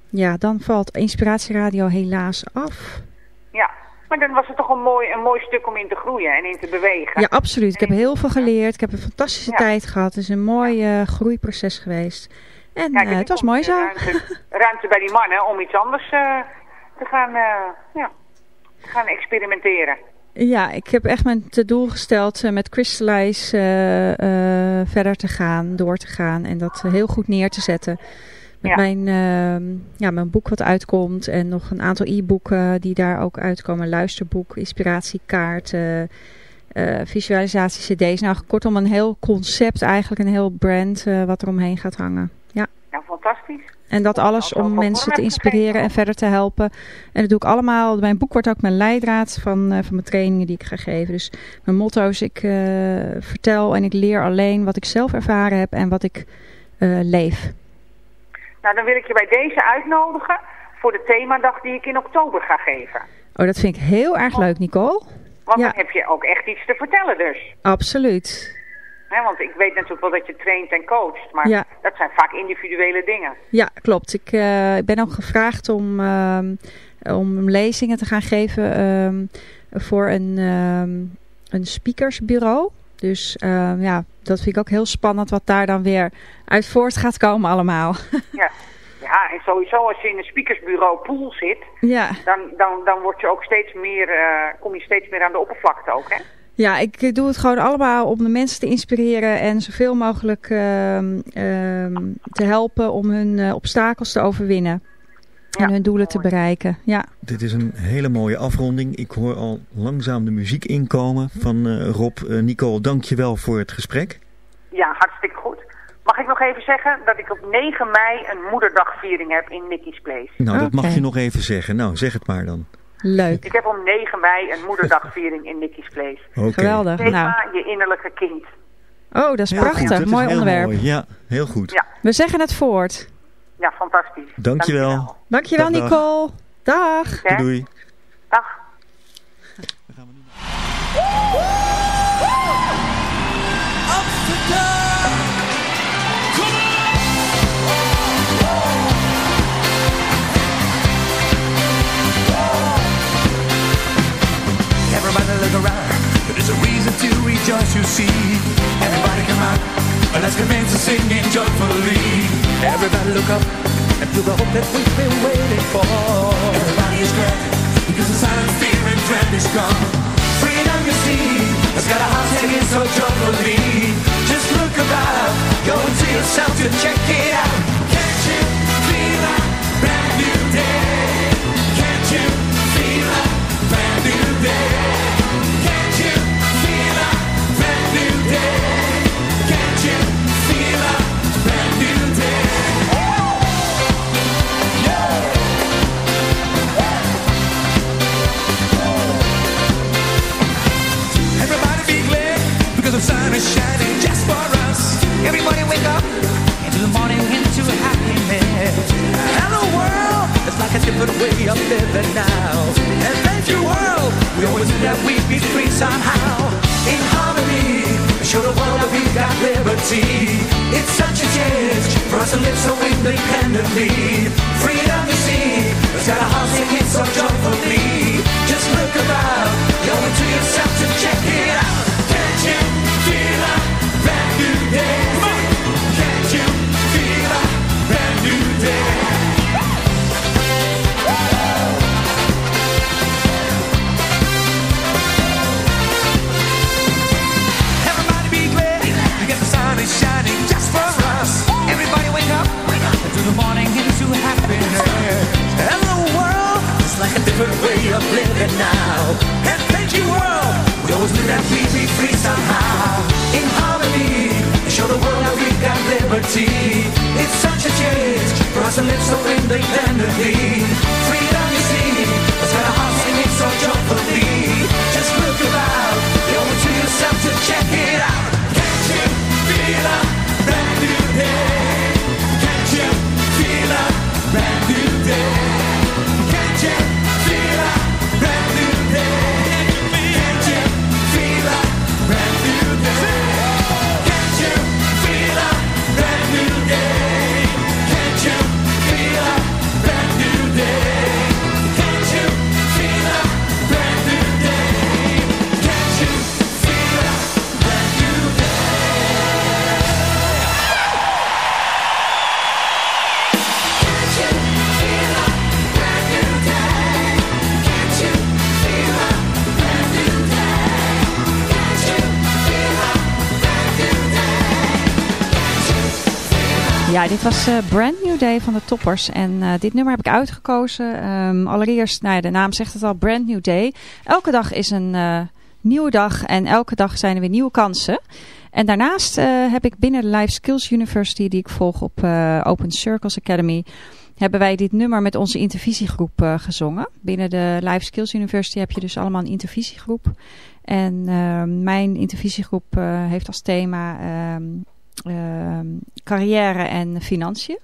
ja, dan valt Inspiratieradio helaas af. Maar dan was het toch een mooi, een mooi stuk om in te groeien en in te bewegen. Ja, absoluut. Ik heb heel veel geleerd. Ik heb een fantastische tijd gehad. Het is een mooi uh, groeiproces geweest. En ja, uh, het was mooi zo. Ruimte, ruimte, bij die mannen om iets anders te, gaan, ja, te gaan experimenteren. Ja, ik heb echt mijn doel gesteld met Crystallize verder te gaan, door te gaan en dat heel goed neer te zetten. Met ja. mijn, ehm, ja, mijn boek wat uitkomt en nog een aantal e-boeken die daar ook uitkomen. Luisterboek, inspiratiekaart, visualisatie cd's. Nou, kortom een heel concept eigenlijk, een heel brand wat er omheen gaat hangen. Ja, ja fantastisch. En dat alles om mensen te inspireren en verder te helpen. En dat doe ik allemaal. Mijn boek wordt ook mijn leidraad van, uh, van mijn trainingen die ik ga geven. Dus mijn motto is ik uh, vertel en ik leer alleen wat ik zelf ervaren heb en wat ik uh, leef. Nou, dan wil ik je bij deze uitnodigen voor de themadag die ik in oktober ga geven. Oh, dat vind ik heel erg leuk, Nicole. Want ja. dan heb je ook echt iets te vertellen dus. Absoluut want ik weet natuurlijk wel dat je traint en coacht, maar dat zijn vaak individuele dingen. Ja, klopt. Ik, uh, ben ook gevraagd om, uh, om lezingen te gaan geven um, voor een, um, een speakersbureau. Dus uh, ja, dat vind ik ook heel spannend wat daar dan weer uit voort gaat komen allemaal. ja. Ja, en sowieso als je in een speakersbureau pool zit, ja. dan, dan, dan word je ook steeds meer, uh, kom je steeds meer aan de oppervlakte ook, hè? Ja, ik doe het gewoon allemaal om de mensen te inspireren en zoveel mogelijk uh, uh, te helpen om hun uh, obstakels te overwinnen. En hun doelen te bereiken. Ja. Dit is een hele mooie afronding. Ik hoor al langzaam de muziek inkomen van uh, Rob. Uh, Nicole, dank je wel voor het gesprek. Ja, hartstikke goed. Mag ik nog even zeggen dat ik op 9 mei een moederdagviering heb in Nicky's Place? Nou, dat mag je nog even zeggen. Nou, zeg het maar dan. Leuk. Ik heb om 9 mei een moederdagviering in Nicky's Place. Okay. Geweldig. Thema nou. je innerlijke kind. Oh, dat is prachtig. Mooi onderwerp. Mooi. Ja, heel goed. Ja. We zeggen het voort. Ja, fantastisch. Dankjewel. Dankjewel, Dankjewel dag, Nicole. Dag. Doei, doei. Dag. Dan gaan we nu Amsterdam! Everybody look around. There's a reason to rejoice, you see. Everybody come out. Let's commence to singing joyfully. Everybody look up and feel the hope that we've been waiting for. Everybody is glad because the silent fear and dread is gone. Freedom, you see, has got a heart singing so joyfully. Just look about, go into yourself to check it out. Everybody wake up into the morning into happiness. Hello world, it's like a different way of living now. And thank you world, we always knew that we'd be free somehow. In harmony, show the world that we've got liberty. It's such a change for us to live so independently. Freedom you see, it's got a heart singing so joyfully. Just look about, owe it yourself to check it out. Can't you? It's like a different way of living now. Hell world, we always mean that be free somehow. In harmony Show the world that we got liberty. It's such a change Crossing lips of independently. Freedom Dit was uh, Brand New Day van de Toppers. En uh, dit nummer heb ik uitgekozen. Um, allereerst, nou ja, de naam zegt het al, Brand New Day. Elke dag is een uh, nieuwe dag en elke dag zijn er weer nieuwe kansen. En daarnaast heb ik binnen de Life Skills University, die ik volg op Open Circles Academy, hebben wij dit nummer met onze intervisiegroep gezongen. Binnen de Life Skills University heb je dus allemaal een intervisiegroep. En ehm, mijn intervisiegroep heeft als thema ehm, Ehm, carrière en financiën.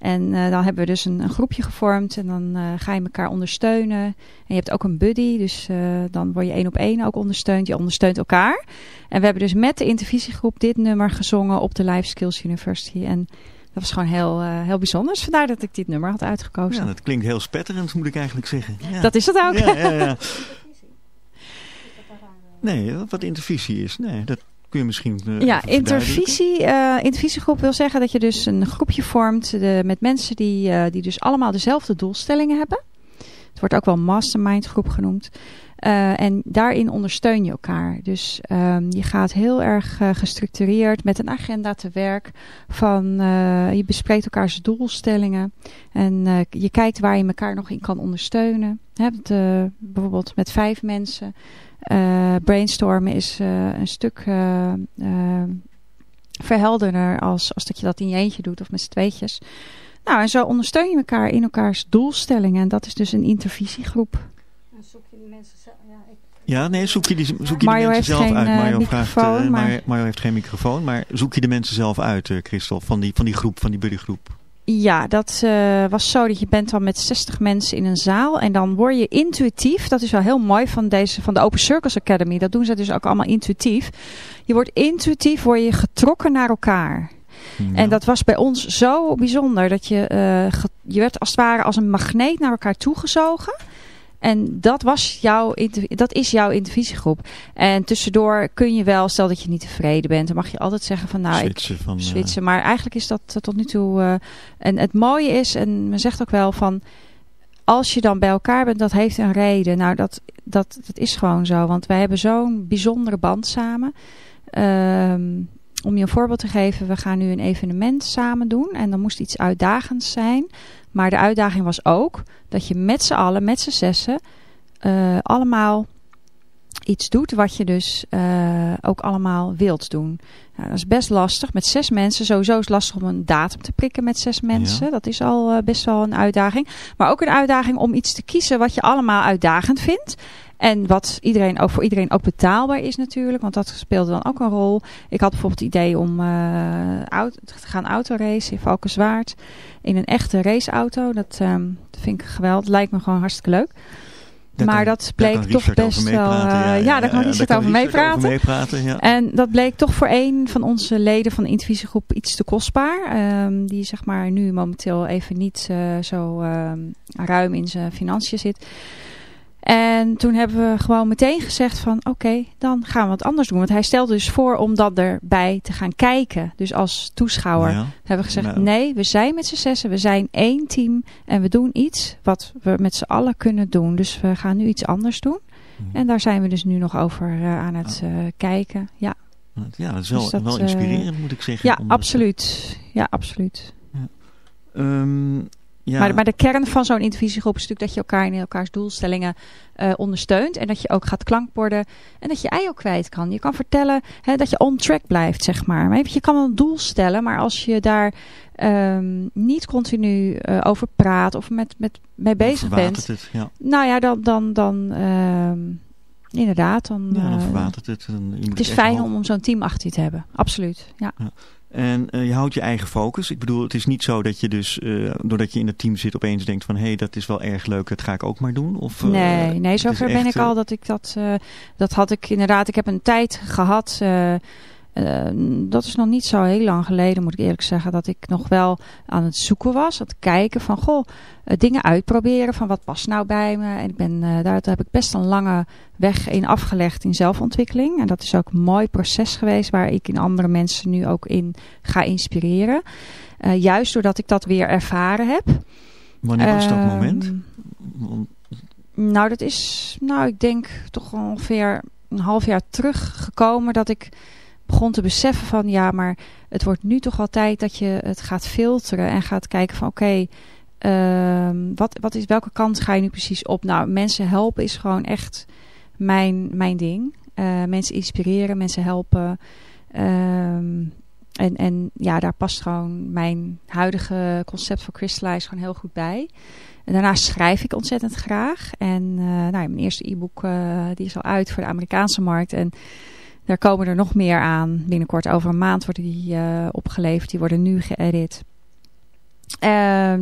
En uh, dan hebben we dus een, een groepje gevormd en dan uh, ga je elkaar ondersteunen. En je hebt ook een buddy, dus uh, dan word je één op één ook ondersteund. Je ondersteunt elkaar. En we hebben dus met de intervisiegroep dit nummer gezongen op de Life Skills University. En dat was gewoon heel, heel bijzonder. Dus vandaar dat ik dit nummer had uitgekozen. Ja, dat klinkt heel spetterend moet ik eigenlijk zeggen. Ja. Dat is het ook. Ja, ja, ja. Nee, wat intervisie is. Nee, dat, Kun je misschien uh, Ja, intervisie, uh, intervisiegroep wil zeggen dat je dus een groepje vormt de, met mensen die, uh, die dus allemaal dezelfde doelstellingen hebben. Het wordt ook wel mastermind groep genoemd. en daarin ondersteun je elkaar. Dus um, je gaat heel erg gestructureerd met een agenda te werk. Van, je bespreekt elkaars doelstellingen. En je kijkt waar je elkaar nog in kan ondersteunen. Hebt, bijvoorbeeld met vijf mensen brainstormen is uh, een stuk uh, verhelderder als, als dat je dat in je eentje doet of met z'n tweetjes. Nou, en zo ondersteun je elkaar in elkaars doelstellingen. En dat is dus een intervisiegroep. En zoek je die mensen zelf... Ja, ik... ja, nee, zoek je die, zoek je die mensen zelf geen, uit. Mario, vraagt, maar... Mario heeft geen microfoon, maar zoek je de mensen zelf uit, Christel, van die, van die groep, van die buddygroep? Ja, dat uh, was zo dat je bent dan met 60 mensen in een zaal. En dan word je intuïtief. Dat is wel heel mooi van, deze, van de Open Circles Academy. Dat doen ze dus ook allemaal intuïtief. Je wordt intuïtief word je getrokken naar elkaar. Ja. En dat was bij ons zo bijzonder. Dat je, uh, je werd als het ware als een magneet naar elkaar toegezogen. En dat, was jouw, dat is jouw intervisiegroep. En tussendoor kun je wel, stel dat je niet tevreden bent, dan mag je altijd zeggen van nou, switchen ik van, switchen. Maar eigenlijk is dat tot nu toe... Uh, en het mooie is, en men zegt ook wel van... Als je dan bij elkaar bent, dat heeft een reden. Nou, dat, dat, dat is gewoon zo. Want wij hebben zo'n bijzondere band samen. Um, om je een voorbeeld te geven, we gaan nu een evenement samen doen. En dan moest iets uitdagends zijn. Maar de uitdaging was ook dat je met z'n allen, met z'n zessen, uh, allemaal iets doet wat je dus uh, ook allemaal wilt doen. Nou, dat is best lastig. Met zes mensen, sowieso is het lastig om een datum te prikken met zes mensen. Ja. Dat is al uh, best wel een uitdaging. Maar ook een uitdaging om iets te kiezen wat je allemaal uitdagend vindt. En wat iedereen ook voor iedereen ook betaalbaar is natuurlijk. Want dat speelde dan ook een rol. Ik had bijvoorbeeld het idee om uh, auto, te gaan autoracen in Valkenswaard. In een echte raceauto. Dat, um, dat vind ik geweldig. Lijkt me gewoon hartstikke leuk. Dat maar kan, dat bleek toch best wel... Uh, ja, ja, daar kan Richard ja, over meepraten. meepraten ja. En dat bleek toch voor een van onze leden van de intervisiegroep iets te kostbaar. Um, die zeg maar nu momenteel even niet uh, zo um, ruim in zijn financiën zit. En toen hebben we gewoon meteen gezegd van oké, okay, dan gaan we wat anders doen. Want hij stelde dus voor om dat erbij te gaan kijken. Dus als toeschouwer ja. hebben we gezegd nou. nee, we zijn met z'n zessen, we zijn één team. En we doen iets wat we met z'n allen kunnen doen. Dus we gaan nu iets anders doen. Hmm. En daar zijn we dus nu nog over uh, aan het uh, kijken. Ja. ja, dat is wel, dus dat, wel inspirerend uh, moet ik zeggen. Ja, absoluut. Ja, absoluut. Ja. Um, ja. Maar, maar de kern van zo'n intervisiegroep is natuurlijk dat je elkaar in elkaars doelstellingen uh, ondersteunt. En dat je ook gaat klankborden. En dat je ei ook kwijt kan. Je kan vertellen hè, dat je on track blijft, zeg maar. maar je kan een doel stellen, maar als je daar um, niet continu uh, over praat of met, met mee bezig bent. Het, ja. Nou ja, dan... dan, dan um, Inderdaad, dan, ja, dan verwatert het. Dan, het is fijn om, om zo'n team achter je te hebben. Absoluut, ja. ja. En uh, je houdt je eigen focus. Ik bedoel, het is niet zo dat je dus, uh, doordat je in het team zit, opeens denkt van... hé, hey, dat is wel erg leuk, dat ga ik ook maar doen. Of, uh, nee, nee, zover ben ik al dat ik dat... dat had ik inderdaad, ik heb een tijd gehad... Uh, dat is nog niet zo heel lang geleden, moet ik eerlijk zeggen, dat ik nog wel aan het zoeken was. Aan het kijken van, goh, uh, dingen uitproberen van wat past nou bij me. En ik ben, uh, daar heb ik best een lange weg in afgelegd in zelfontwikkeling. En dat is ook een mooi proces geweest waar ik in andere mensen nu ook in ga inspireren. juist doordat ik dat weer ervaren heb. Wanneer was dat ehm, moment? Nou, dat is, nou, ik denk toch ongeveer een half jaar teruggekomen dat ik begon te beseffen van ja, maar het wordt nu toch al tijd dat je het gaat filteren en gaat kijken van oké, ehm, wat, wat is, welke kant ga je nu precies op? Nou, mensen helpen is gewoon echt mijn, mijn ding. Uh, mensen inspireren, mensen helpen. Ehm, en, en ja, daar past gewoon mijn huidige concept voor Crystallize gewoon heel goed bij. En daarnaast schrijf ik ontzettend graag. En uh, nou, mijn eerste e-book uh, die is al uit voor de Amerikaanse markt. En daar komen er nog meer aan. Binnenkort over een maand worden die uh, opgeleverd. Die worden nu geëdit.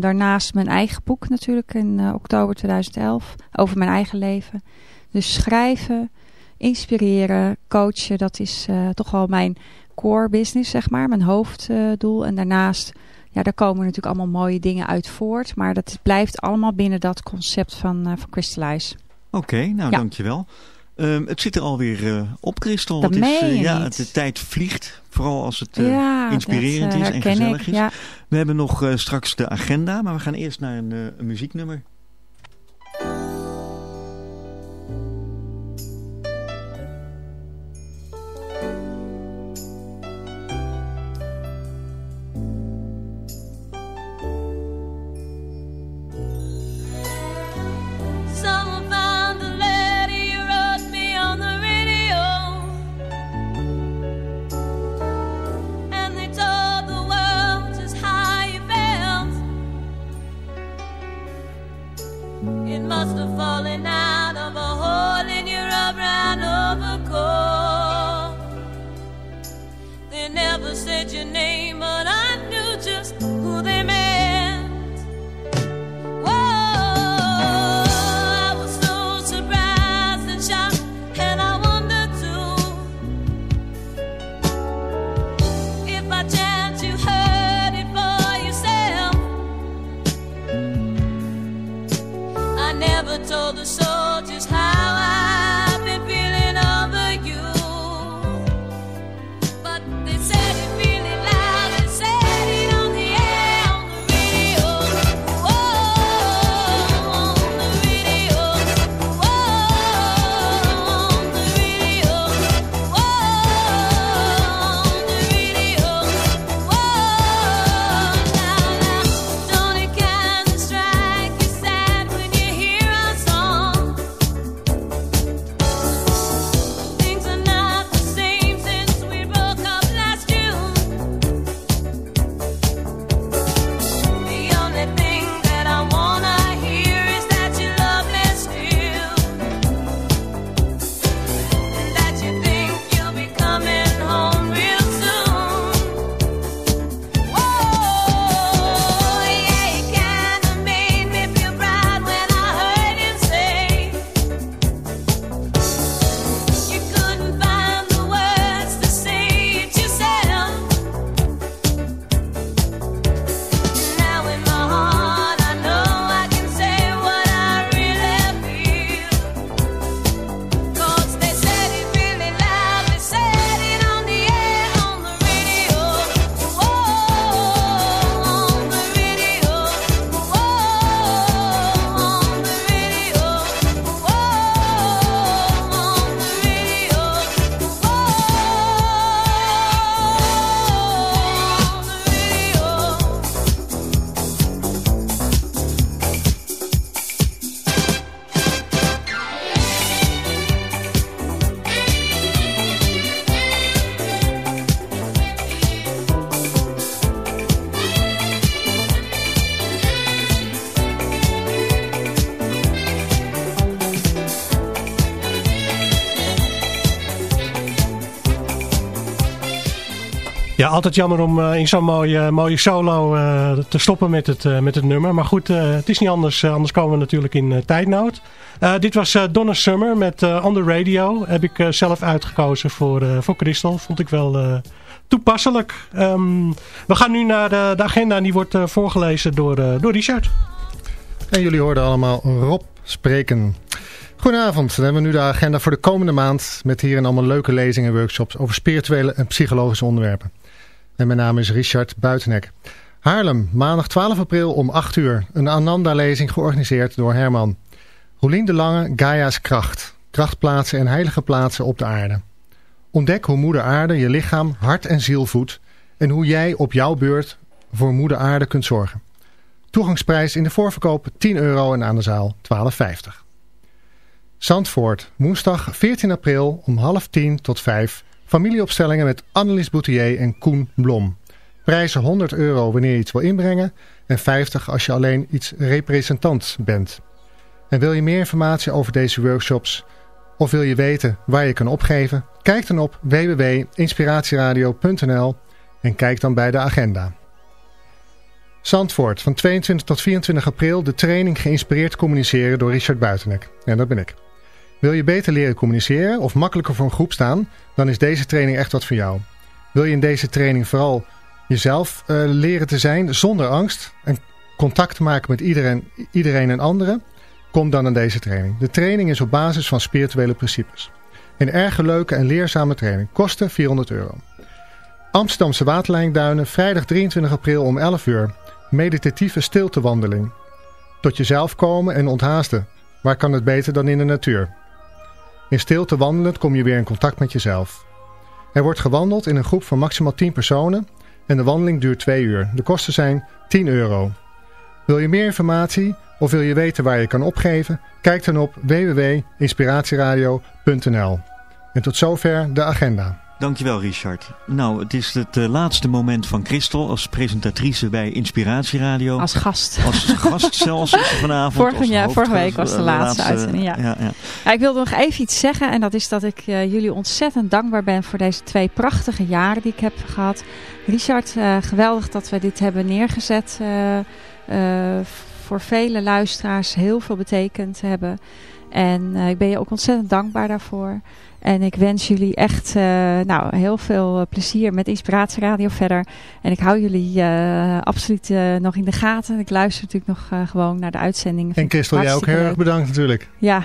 daarnaast mijn eigen boek natuurlijk in oktober 2011. Over mijn eigen leven. Dus schrijven, inspireren, coachen. Dat is toch wel mijn core business, zeg maar. Mijn hoofddoel. en daarnaast ja, daar komen natuurlijk allemaal mooie dingen uit voort. Maar dat blijft allemaal binnen dat concept van, van Crystallize. Oké, nou ja. dankjewel. Um, het zit er alweer uh, op, Christel. Dat het is, uh, ja, niet. de tijd vliegt. Vooral als het ja, inspirerend dat, is en gezellig ik, is. Ja. We hebben nog straks de agenda, maar we gaan eerst naar een, een muzieknummer. must have fallen out of a hole in your brown overcoat. They never said your name, but I. Ja, altijd jammer om uh, in zo'n mooie, mooie solo uh, te stoppen met het, uh, met het nummer. Maar goed, het is niet anders. anders komen we natuurlijk in tijdnood. dit was Donna Summer met On The Radio. Heb ik zelf uitgekozen voor, voor Crystal. Vond ik wel toepasselijk. Um, we gaan nu naar de, agenda en die wordt voorgelezen door, door Richard. En jullie hoorden allemaal Rob spreken. Goedenavond, dan hebben we nu de agenda voor de komende maand met hierin allemaal leuke lezingen en workshops over spirituele en psychologische onderwerpen. En mijn naam is Richard Buitenek. Haarlem, maandag 12 april om 8 uur. Een Ananda-lezing georganiseerd door Herman. Roelien de Lange, Gaia's Kracht. Krachtplaatsen en heilige plaatsen op de aarde. Ontdek hoe moeder aarde je lichaam, hart en ziel voedt en hoe jij op jouw beurt voor moeder aarde kunt zorgen. Toegangsprijs in de voorverkoop 10 euro en aan de zaal 12,50. Zandvoort, woensdag 14 april om half 10 tot 5. Familieopstellingen met Annelies Boutier en Koen Blom. Prijzen 100 euro wanneer je iets wil inbrengen en 50 als je alleen iets representant bent. En wil je meer informatie over deze workshops of wil je weten waar je kan opgeven? Kijk dan op www.inspiratieradio.nl en kijk dan bij de agenda. Zandvoort, van 22 tot 24 april de training geïnspireerd communiceren door Richard Buitenek. En dat ben ik. Wil je beter leren communiceren of makkelijker voor een groep staan, dan is deze training echt wat voor jou. Wil je in deze training vooral jezelf uh, leren te zijn zonder angst en contact maken met iedereen, iedereen en anderen? Kom dan aan deze training. De training is op basis van spirituele principes. Een erg leuke en leerzame training. Kosten 400 euro. Amsterdamse Waterlijnduinen, vrijdag 23 april om 11 uur. Meditatieve stiltewandeling. Tot jezelf komen en onthaasten. Waar kan het beter dan in de natuur? In stilte wandelend kom je weer in contact met jezelf. Er wordt gewandeld in een groep van maximaal 10 personen en de wandeling duurt 2 uur. De kosten zijn 10 euro. Wil je meer informatie of wil je weten waar je kan opgeven? Kijk dan op www.inspiratieradio.nl. En tot zover de agenda. Dankjewel Richard. Nou, het is het uh, laatste moment van Christel als presentatrice bij Inspiratieradio. Als gast. Als gast zelfs vanavond. Vorige, ja, vorige week was de laatste, laatste uitzending. Ja. Ja, ja. ja, ik wilde nog even iets zeggen en dat is dat ik uh, jullie ontzettend dankbaar ben voor deze twee prachtige jaren die ik heb gehad. Richard, uh, geweldig dat we dit hebben neergezet. voor vele luisteraars heel veel betekend hebben. En ik ben je ook ontzettend dankbaar daarvoor. En ik wens jullie echt uh, nou, heel veel plezier met Inspiratieradio verder. En ik hou jullie uh, absoluut uh, nog in de gaten. Ik luister natuurlijk nog gewoon naar de uitzendingen. En Christel, jij ook heel erg bedankt natuurlijk. Ja,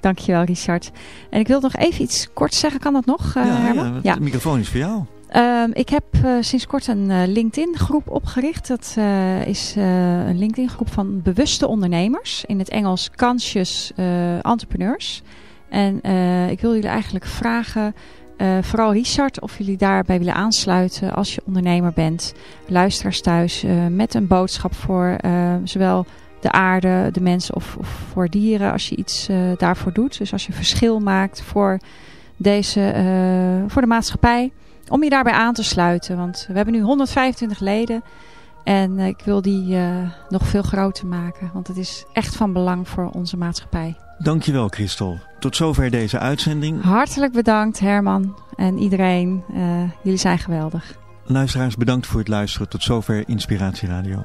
dankjewel Richard. En ik wil nog even iets kort zeggen. Kan dat nog, ja, Herman? Ja, de microfoon is voor jou. Um, ik heb sinds kort een LinkedIn groep opgericht. Dat is een LinkedIn groep van bewuste ondernemers. In het Engels Conscious Entrepreneurs. En uh, ik wil jullie eigenlijk vragen, uh, vooral Richard, of jullie daarbij willen aansluiten als je ondernemer bent. Luisteraars thuis uh, met een boodschap voor zowel de aarde, de mensen of, of voor dieren als je iets daarvoor doet. Dus als je verschil maakt voor, deze, voor de maatschappij, om je daarbij aan te sluiten. Want we hebben nu 125 leden. En ik wil die nog veel groter maken. Want het is echt van belang voor onze maatschappij. Dankjewel Christel. Tot zover deze uitzending. Hartelijk bedankt Herman en iedereen. Uh, jullie zijn geweldig. Luisteraars bedankt voor het luisteren. Tot zover Inspiratie Radio.